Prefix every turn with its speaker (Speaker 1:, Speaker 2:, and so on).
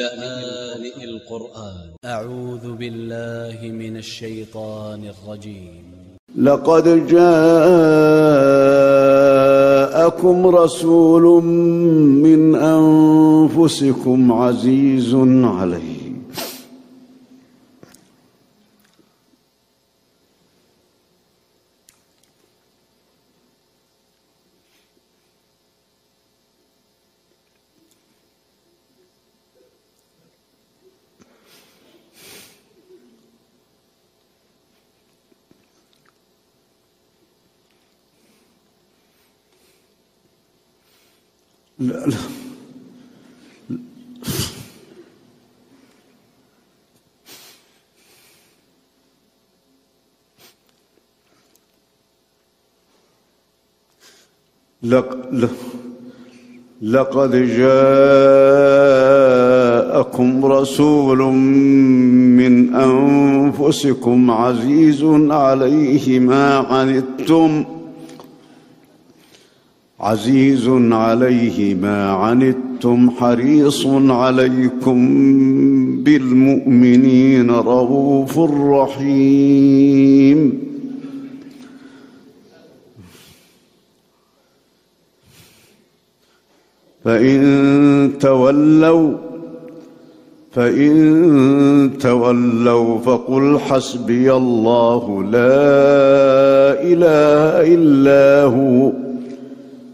Speaker 1: لآن القرآن. أ ع و ذ ب ا ل ل ه من ا ل ش ي ط ا ن ا ل ج ي م
Speaker 2: لقد جاءكم رسول من أنفسكم عزيز عليه. لا لا. لقد جاءكم رسول من أنفسكم عزيز عليه ما عنتم. عزيز عليه ما عنتم حريص عليكم بالمؤمنين رؤوف رحيم. فإن تولوا فإن تولوا فقل حسبي الله لا إله إلا هو.